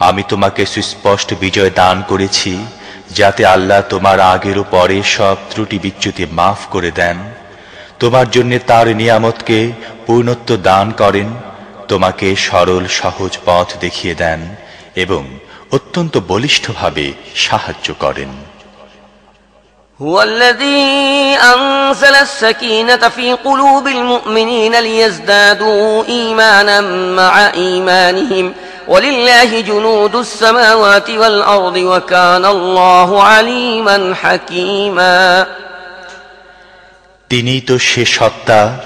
আমি তোমাকে সুস্পষ্ট বিজয় দান করেছি যাতে আল্লাহ তোমার আগের ও পরে সব ত্রুটি বিচ্যুতি মাফ করে দেন তোমার জন্য তার নিয়ামতকে পূর্ণত্ব দান করেন তোমাকে সরল সহজ পথ দেখিয়ে দেন এবং অত্যন্ত বলিষ্ঠভাবে সাহায্য করেন هو الذي أنزل السكينة في قلوب المؤمنين ليزدادوا إيمانا مع إيمانهم তিনি তো সে সত্তা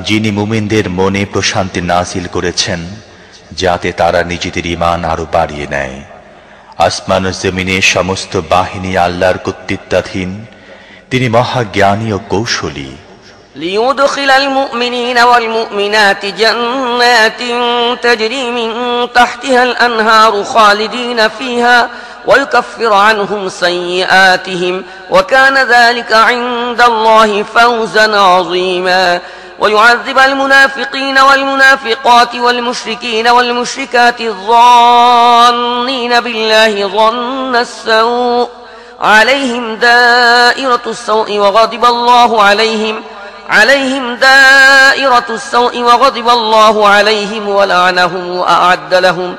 যিনি মুমিনদের মনে প্রশান্তি নাসিল করেছেন, যাতে তারা নিজেদের ইমান আরও বাড়িয়ে নেয়। আসমান জমিনের সমস্ত বাহিনী আল্লাহর কর্তৃত্বাধীন। তিনি মহাজ্ঞানী ও কৌশলী। ليدخل المؤمنين والمؤمنات جنات تجري من تحتها الأنهار خالدين فيها ويكفر عنهم سيئاتهم وكان ذلك عند الله فوزا عظيما. ويعذب المنافقين والمنافقات والمشركين والمشركات الظانين بالله ظن السوء. عليهم دائرة السوء وغضب الله عليهم عليهم دائرة السوء وغضب الله عليهم ولعنهم وأعد لهم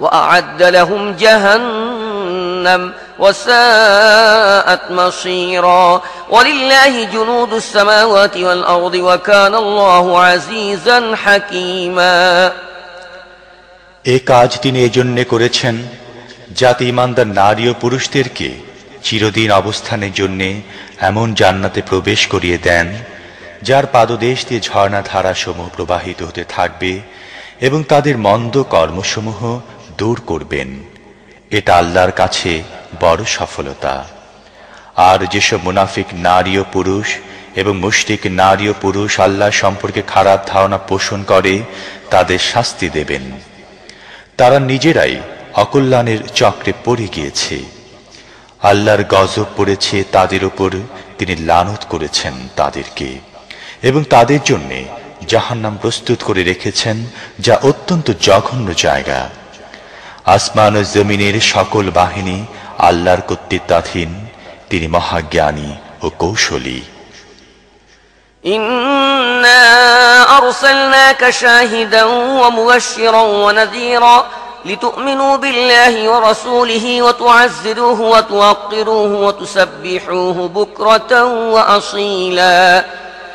وأعد لهم جهنم وساءت مصيرا ولله جنود السماوات والأرض وكان الله عزيزا حكيما এ কাজ তিনি এজন্যে করেছেন যাতে ইমানদার নারী ও পুরুষদেরকে চিরদিন অবস্থানের জন্যে এমন জান্নাতে প্রবেশ করিয়ে দেন যার পাদদেশ দিয়ে ঝর্ণাধারা সমূহ প্রবাহিত হতে থাকবে এবং তাদের মন্দ কর্মসমূহ দূর করবেন। এটা আল্লাহর কাছে বড় সফলতা। আর যেসব মুনাফিক নারী ও পুরুষ এবং মুষ্টিক নারী ও পুরুষ আল্লাহ সম্পর্কে খারাপ ধারণা পোষণ করে, তাদের শাস্তি দেবেন। তারা নিজেরাই অকল্যাণের চক্রে পড়ে গিয়েছে। আল্লাহর গজব পড়েছে তাদের ওপর তিনি লানত করেছেন তাদেরকে। এবং তাদের জন্য জাহান্নাম প্রস্তুত করে রেখেছেন যা অত্যন্ত জঘন্য জায়গা আসমান ও জমিনের সকল বাহিনী আল্লাহর কর্তৃত্বাধীন তিনি মহাজ্ঞানী ও কৌশলী إنا أرسلناك شاهدا ومبشرا ونذيرا لتؤمنوا بالله ورسوله وتعزروه وتوقروه وتسبحوه بكرة وأصيلا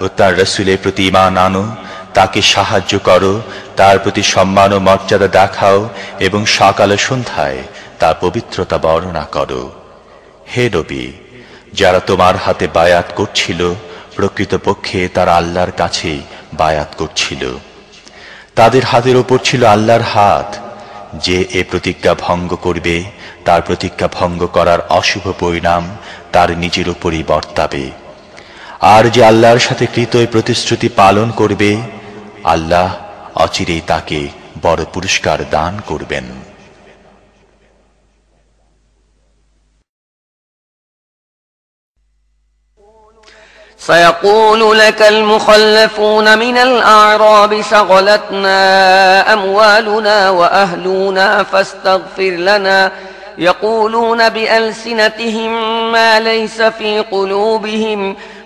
ও তার রসুলের প্রতি ইমান আনো, তাকে সাহায্য করো, তার প্রতি সম্মান ও মর্যাদা দেখাও এবং সকাল সন্ধ্যায় তার পবিত্রতা বর্ণনা করো। হে নবী, যারা তোমার হাতে বায়াত করছিল, প্রকৃতপক্ষে তারা আল্লাহর কাছে বায়াত করছিল। তাদের হাতের ওপর ছিল আল্লাহর হাত। যে এ প্রতিজ্ঞা ভঙ্গ করবে, তার প্রতিজ্ঞা ভঙ্গ করার অশুভ পরিণাম তার নিজের উপরই বর্তাবে। আর যে আল্লাহর সাথে কৃত এই প্রতিশ্রুতি পালন করবে আল্লাহ অচিরেই তাকে বড় পুরস্কার দান করবেন سيقول لك المخلفون من الأعراب شغلتنا أموالنا وأهلنا فاستغفر لنا يقولون بألسنتهم ما ليس في قلوبهم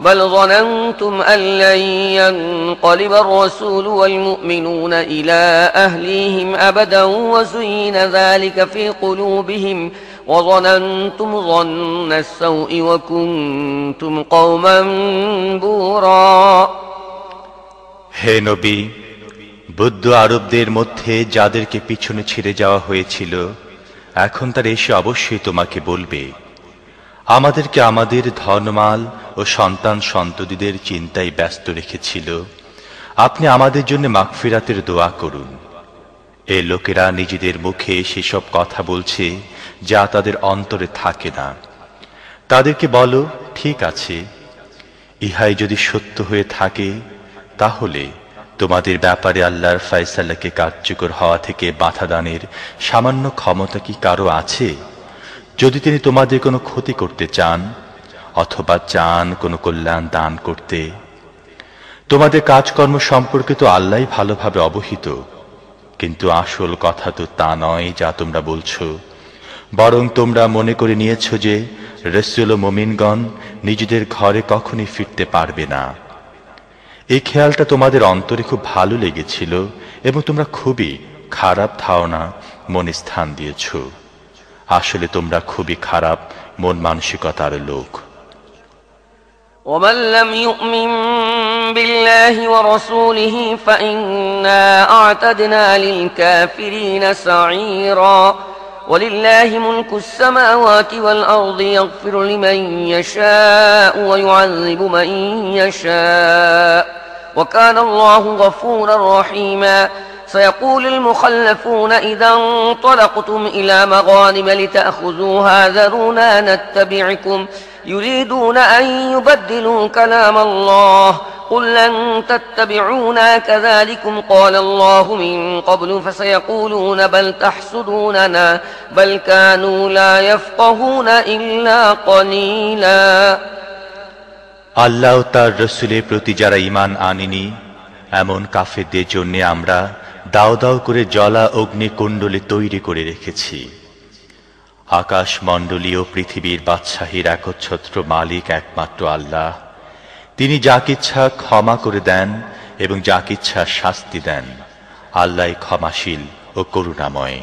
بل ظننتم أن لن ينقلب الرسول والمؤمنون إلى أهليهم أبدا وزين ذلك في قلوبهم وظننتم ظن السوء وكنتم قوما بورا হে নবী বৌদ্ধ আরবদের মধ্যে যাদেরকে পিছনে ছেড়ে যাওয়া হয়েছিল এখন তার এসে অবশ্যই তোমাকে বলবে আমাদেরকে আমাদের ধনমাল ও সন্তান সন্ততিদের চিন্তায় ব্যস্ত রেখেছিল। আপনি আমাদের জন্য মাগফিরাতের দোয়া করুন। এ লোকেরা নিজেদের মুখে সেসব কথা বলছে যা তাদের অন্তরে থাকে না। তাদেরকে বলো, ঠিক আছে। ইহাই যদি সত্য হয়ে থাকে, তাহলে তোমাদের ব্যাপারে আল্লাহর ফয়সাল্লাকে কার্যকর হওয়া থেকে বাধা দানের সামান্য ক্ষমতা কি কারও আছে? যদি তিনি তোমাদের কোনো ক্ষতি করতে চান, অথবা চান কোনো কল্যাণ দান করতে, তোমাদের কাজকর্ম সম্পর্কে তো আল্লাহ ভালোভাবে অবহিত। কিন্তু আসল কথা তো তা নয় যা তোমরা বলছো। বরং তোমরা মনে করে নিয়েছ যে রসুল মোমিনগণ নিজেদের ঘরে কখনই ফিরতে পারবে না। এই খেয়ালটা তোমাদের অন্তরে খুব ভালো লেগেছিল এবং তোমরা খুবই খারাপ ধারণা মনে স্থান দিয়েছ। আসলে তোমরা খুবই খারাপ মন মানসিকতার লোক ومن لم يؤمن بالله ورسوله فإنا أعتدنا للكافرين سعيرا ولله ملك السماوات والأرض يغفر لمن يشاء ويعذب من يشاء وكان الله غفورا رحيما سيقول المخلفون إذا انطلقتم إلى مغانم لتأخذوها ذرونا نتبعكم يريدون أن يبدلوا كلام الله قل لن تتبعونا كذلكم قال الله من قبل فسيقولون بل تحسدوننا بل كانوا لا يفقهون إلا قليلا আল্লাহ তার রসুলের প্রতি যারা ইমান আনেনি এমন কাফেরদের জন্য আমরা দাও দাও করে জলা অগ্নি কুণ্ডলী তৈরি করে রেখেছি। আকাশ মণ্ডলী ও পৃথিবীর বাদশাহীর একচ্ছত্র মালিক একমাত্র আল্লাহ। তিনি যাকিচ্ছা ক্ষমা করে দেন এবং যাকিচ্ছা শাস্তি দেন। আল্লাহ ক্ষমাশীল ও করুণাময়।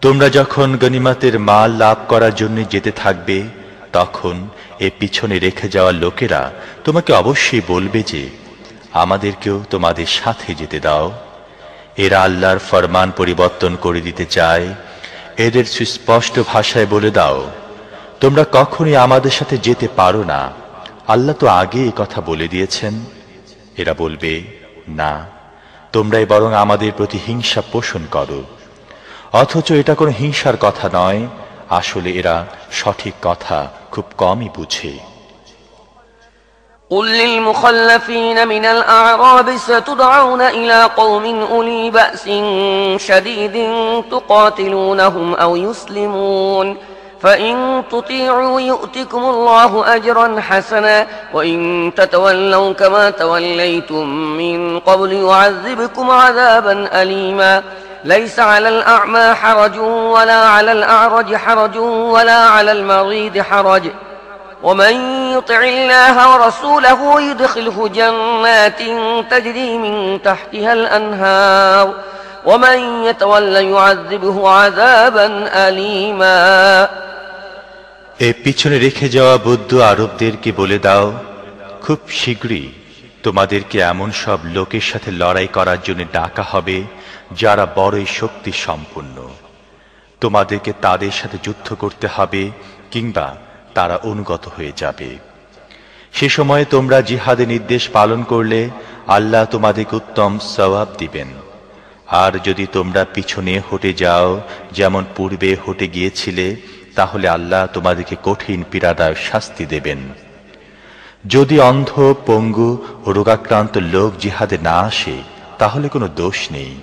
তোমরা যখন গনিমাতের মাল লাভ করার জন্য যেতে থাকবে, তখন এ পিছনে রেখে যাওয়া লোকেরা তোমাকে অবশ্যই বলবে যে, আমাদেরকেও তোমাদের সাথে যেতে দাও। এরা আল্লাহর ফরমান পরিবর্তন করে দিতে চায়, এদের সুস্পষ্ট ভাষায় বলে দাও, তোমরা কখনই আমাদের সাথে যেতে পারো না। আল্লাহ তো আগে কথা বলে দিয়েছেন। এরা বলবে, না, তোমরাই বরং আমাদের প্রতি হিংসা পোষণ করো। অথচ এটা কোনো হিংসার কথা নয়। আসলে এরা সঠিক কথা খুব কমই বুঝে। قل للمخلفين من الأعراب ستدعون إلى قوم أولي بأس شديد تقاتلونهم أو يسلمون فإن تطيعوا يؤتكم الله أجرا حسنا وإن تتولوا كما توليتم من قبل يعذبكم عذابا أليما ليس على الأعمى حرج ولا على الأعرج حرج ولا على المريض حرج ومن يطع الله ورسوله يدخله جنات تجري من تحتها الأنهار ومن يتولى يعذبه عذابا أليما এ পিছনে রেখে যাওয়া বৌদ্ধ আরবদেরকে বলে দাও খুব শীঘ্রই তোমাদেরকে এমন সব লোকের সাথে লড়াই করার জন্য ডাকা হবে যারা বড়ই শক্তি সম্পন্ন তোমাদেরকে তাদের সাথে যুদ্ধ করতে হবে কিংবা তারা অনুগত হয়ে যাবে। সে সময়ে তোমরা জিহাদে নির্দেশ পালন করলে আল্লাহ তোমাদেরকে উত্তম সওয়াব দিবেন। আর যদি তোমরা পিছনে হটে যাও, যেমন পূর্বে হটে গিয়েছিলে, তাহলে আল্লাহ তোমাদেরকে কঠিন পীড়াদায় শাস্তি দেবেন। যদি অন্ধ, পঙ্গু রোগাক্রান্ত লোক জিহাদে না আসে, তাহলে কোনো দোষ নেই।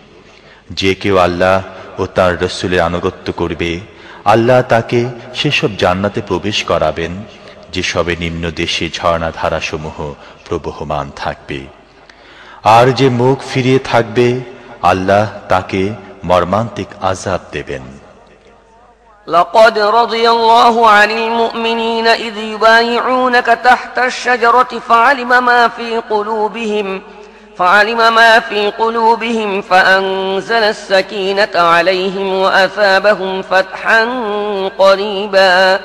যে কেউ আল্লাহ ও তার রসুলের আনুগত্য করবে আল্লাহ তাকে সেসব জান্নাতে প্রবেশ করাবেন যেসবে নিম্ন দেশে ঝর্ণাধারাসমূহ প্রবহমান থাকবে আর যে মুখ ফিরিয়ে থাকবে আল্লাহ তাকে মর্মান্তিক আজাব দেবেন لقد رضي الله عن المؤمنين إذ يبايعونك تحت الشجرة فعلم ما في قلوبهم فعلم ما في قلوبهم فأنزل السكينة عليهم وأثابهم فتحا قريبا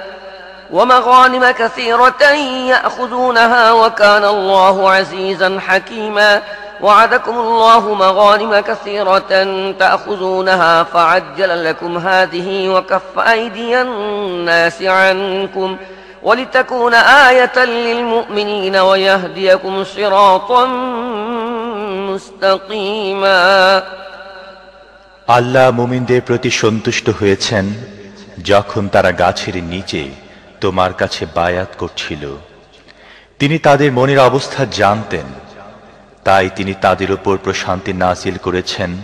ومغانم كثيرة يأخذونها وكان الله عزيزا حكيما وعدكم الله مغانم كثيرة تأخذونها فعجل لكم هذه وكف أيدي الناس عنكم ولتكون آية للمؤمنين ويهديكم صراطا আল্লাহ মুমিনদের প্রতি সন্তুষ্ট হয়েছেন যখন তারা গাছের নিচে তোমার কাছে বায়াত করছিল। তিনি তাদের মনের অবস্থা জানতেন। তাই তিনি তাদের উপর প্রশান্তি নাসিল করেছেন।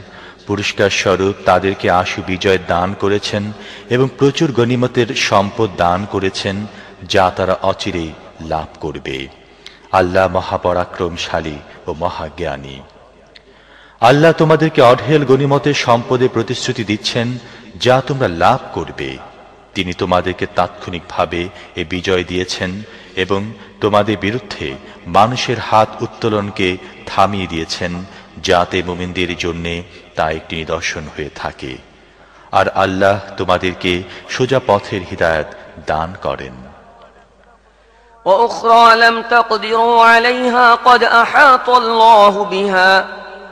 পুরস্কার স্বরূপ তাদেরকে আশু বিজয় দান করেছেন এবং প্রচুর গণিমতের সম্পদ দান করেছেন যা তারা অচিরে লাভ করবে। আল্লাহ মহাপরাক্রমশালী ও মহাজ্ঞানী। আল্লাহ তোমাদেরকে অঢেল গণিমতের সম্পদে প্রতিশ্রুতি দিচ্ছেন যা তোমরা লাভ করবে তিনি তোমাদেরকে তাৎক্ষণিকভাবে এ বিজয় দিয়েছেন এবং তোমাদের বিরুদ্ধে মানুষের হাত উত্তোলনকে থামিয়ে দিয়েছেন যাতে মোমিনদের জন্য তা একটি নিদর্শন হয়ে থাকে আর আল্লাহ তোমাদেরকে সোজা পথের হৃদায়ত দান করেন وأخرى لم تقدروا عليها قد أحاط الله بها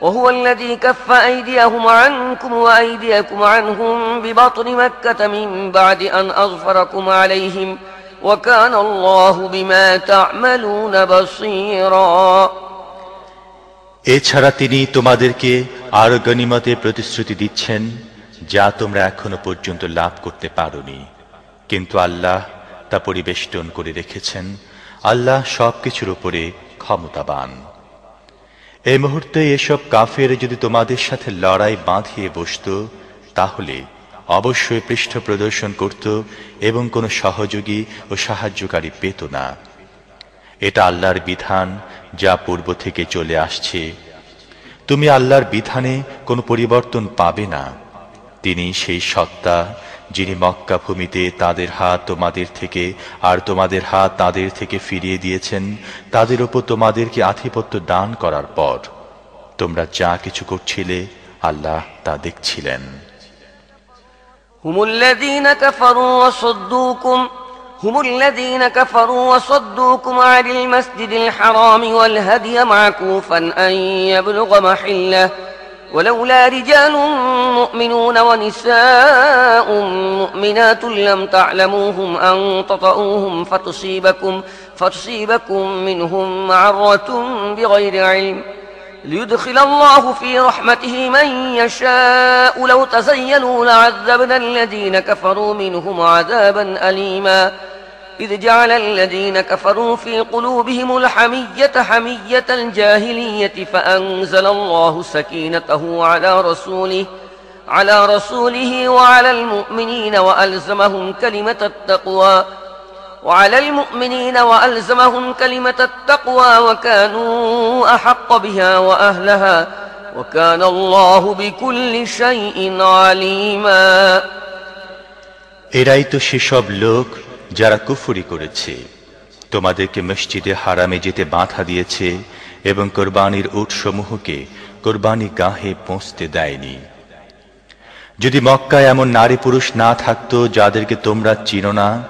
وهو الذي كف أيديهم عنكم وأيديكم عنهم ببطن مكة من بعد أن أظفركم عليهم وكان الله بما تعملون بصيرا এছাড়া তিনি তোমাদেরকে আরো গণিমতের প্রতিশ্রুতি দিচ্ছেন যা তোমরা এখনো পর্যন্ত লাভ করতে পারোনি কিন্তু আল্লাহ তা পরিবেষ্টন করে রেখেছেন আল্লাহ সবকিছুর উপরে ক্ষমতাবান এই মুহূর্তে এসব কাফের যদি তোমাদের সাথে লড়াই বাঁধিয়ে বসত, তাহলে অবশ্যই পৃষ্ঠ প্রদর্শন করত এবং কোনো সহযোগী ও সাহায্যকারী পেত না। এটা আল্লাহর বিধান যা পূর্ব থেকে চলে আসছে। তুমি আল্লাহর বিধানে কোনো পরিবর্তন পাবে না। তিনি সেই সত্তা যিনি মক্কা ভূমিতে তাদের হাত তোমাদের থেকে আর তোমাদের হাত তাদের থেকে ফিরিয়ে দিয়েছেন তাদের ওপর তোমাদেরকে আধিপত্য দান করার পর তোমরা যা কিছু করছিলে আল্লাহ তা দেখছিলেন هم الذين كفروا وصدوكم هم الذين كفروا وصدوكم عن المسجد الحرام والهدي معكوفا أن يبلغ محله ولولا رجال مؤمنون ونساء مؤمنات لم تعلموهم أن تطؤوهم فتصيبكم, فتصيبكم منهم معرة بغير علم ليدخل الله في رحمته من يشاء لو تزيلوا لعذبنا الذين كفروا منهم عذابا أليما إذ جعل الذين كفروا في قلوبهم الحمية حمية الجاهلية فأنزل الله سكينته على رسوله على رسوله وعلى المؤمنين وألزمهم كلمة التقوى وعلى المؤمنين وألزمهم كلمة التقوى وكانوا أحق بها وأهلها وكان الله بكل شيء عليما এরাই তো সেসব লোক যারা কুফুরি করেছে, তোমাদেরকে মসজিদে হারামে যেতে বাধা দিয়েছে এবং কোরবানির উটসমূহকে কোরবানি গাহে পৌঁছতে দেয়নি। যদি মক্কায় এমন নারী পুরুষ না থাকতো যাদেরকে তোমরা চিনো না,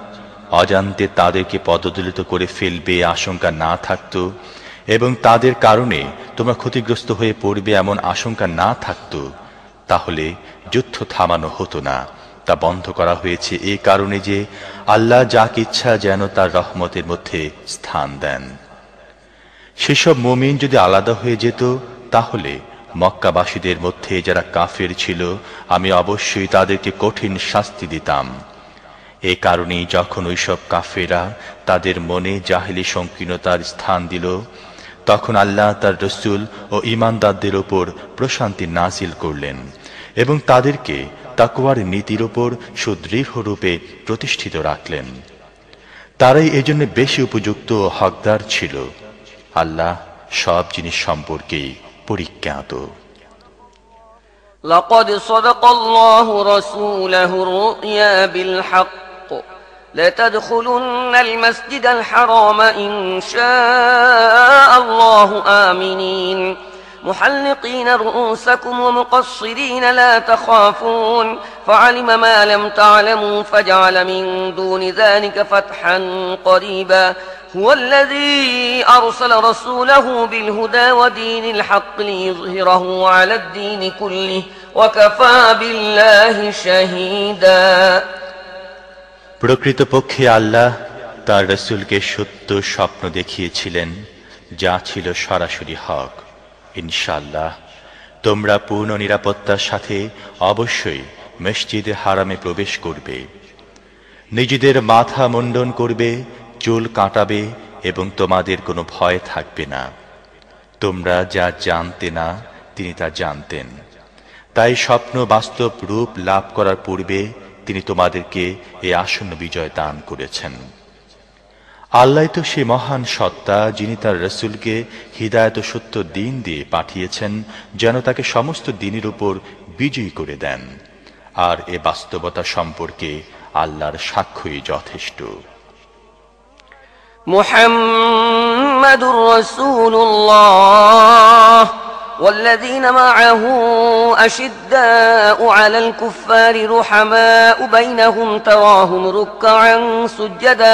অজান্তে তাদেরকে পদদলিত করে ফেলবে আশঙ্কা না থাকতো এবং তাদের কারণে তোমরা ক্ষতিগ্রস্ত হয়ে পড়বে এমন আশঙ্কা না থাকতো, তাহলে যুদ্ধ থামানো হতো না। তা বন্ধ করা হয়েছে এ কারণে যে আল্লাহ যাক ইচ্ছা যেন তার রহমতের মধ্যে স্থান দেন। সেসব মমিন যদি আলাদা হয়ে যেত, তাহলে মক্কাবাসীদের মধ্যে যারা কাফের ছিল, আমি অবশ্যই তাদেরকে কঠিন শাস্তি দিতাম। এ কারণেই যখন ওইসব কাফেরা তাদের মনে জাহিলি সংকীর্ণতার স্থান দিল, তখন আল্লাহ তার রসুল ও ইমানদারদের ওপর প্রশান্তি নাজিল করলেন এবং তাদেরকে তাকুয়ার নীতির ওপর সুদৃঢ় রূপে প্রতিষ্ঠিত রাখলেন তারাই এজন্য বেশি উপযুক্ত ও হকদার ছিল আল্লাহ সব জিনিস সম্পর্কেই পরিজ্ঞাত لقد صدق الله رسوله الرؤيا بالحق لتدخلن المسجد الحرام إن شاء الله آمنين محلقين رؤوسكم ومقصرين لا تخافون فعلم ما لم تعلموا فجعل من دون ذلك فتحا قريبا هو الذي أرسل رسوله بالهدى ودين الحق ليظهره على الدين كله وكفى بالله شهيدا প্রকৃতপক্ষে আল্লাহ তার রসুলকে সত্য স্বপ্ন দেখিয়েছিলেন যা ছিল সরাসরি হক ইনশাল্লাহ তোমরা পূর্ণ নিরাপত্তার সাথে অবশ্যই মসজিদে হারামে প্রবেশ করবে। নিজেদের মাথা মুন্ডন করবে, চুল কাটাবে এবং তোমাদের কোনো ভয় থাকবে না। তোমরা যা জানতে না, তিনি তা জানতেন। তাই স্বপ্ন বাস্তব রূপ লাভ করার পূর্বে তিনি তোমাদেরকে এ আসন্ন বিজয় দান করেছেন। আল্লাহ তো সে মহান সত্তা যিনি তার রসুলকে হৃদায়ত সত্য দিন দিয়ে পাঠিয়েছেন যেন তাকে সমস্ত দিনের উপর বিজয়ী করে দেন আর এ বাস্তবতা সম্পর্কে আল্লাহর সাক্ষ্যই যথেষ্ট محمد رسول الله والذين معه أشداء على الكفار رحماء بينهم تراهم ركعا سجدا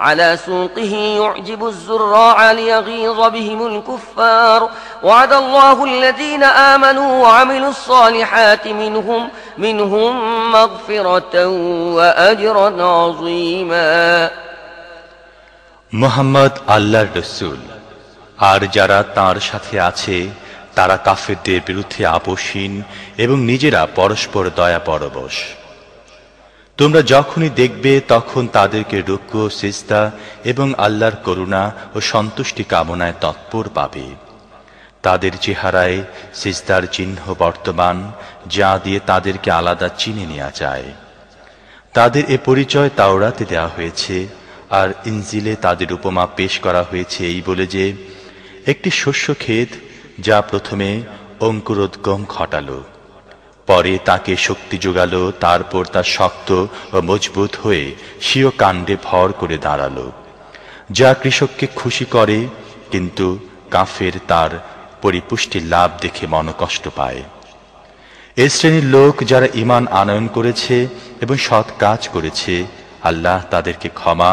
على سوقه يعجب الزراع ليغيظ بهم الكفار وعد الله الذين آمنوا وعملوا الصالحات منهم منهم مغفرة وأجرا عظيما মোহাম্মদ আল্লাহর রসুল আর যারা তার সাথে আছে তারা কাফেরদের বিরুদ্ধে আপোষহীন এবং নিজেরা পরস্পর দয়া পরবশ তোমরা যখনই দেখবে, তখন তাদেরকে রুক্ষ সিস্তা এবং আল্লাহর করুণা ও সন্তুষ্টি কামনায় তৎপর পাবে। তাদের চেহারায় সিস্তার চিহ্ন বর্তমান, যা দিয়ে তাদেরকে আলাদা চিনে নেওয়া যায়। তাদের এ পরিচয় তাওরাতে দেওয়া হয়েছে, আর ইনজিলে তাদের উপমা পেশ করা হয়েছে এই বলে যে, একটি শস্য ক্ষেত যা প্রথমে অঙ্কুরোদ্গম ঘটালো। পরে তাকে শক্তি যোগালো, তারপর তা শক্ত ও মজবুত হয়ে স্বীয় কাণ্ডে ভর করে দাঁড়াল। যা কৃষককে খুশি করে, কিন্তু কাফের তার পরিপুষ্টির লাভ দেখে মনকষ্ট পায়। এ শ্রেণির লোক যারা ইমান আনয়ন করেছে এবং সৎ কাজ করেছে, আল্লাহ তাদেরকে ক্ষমা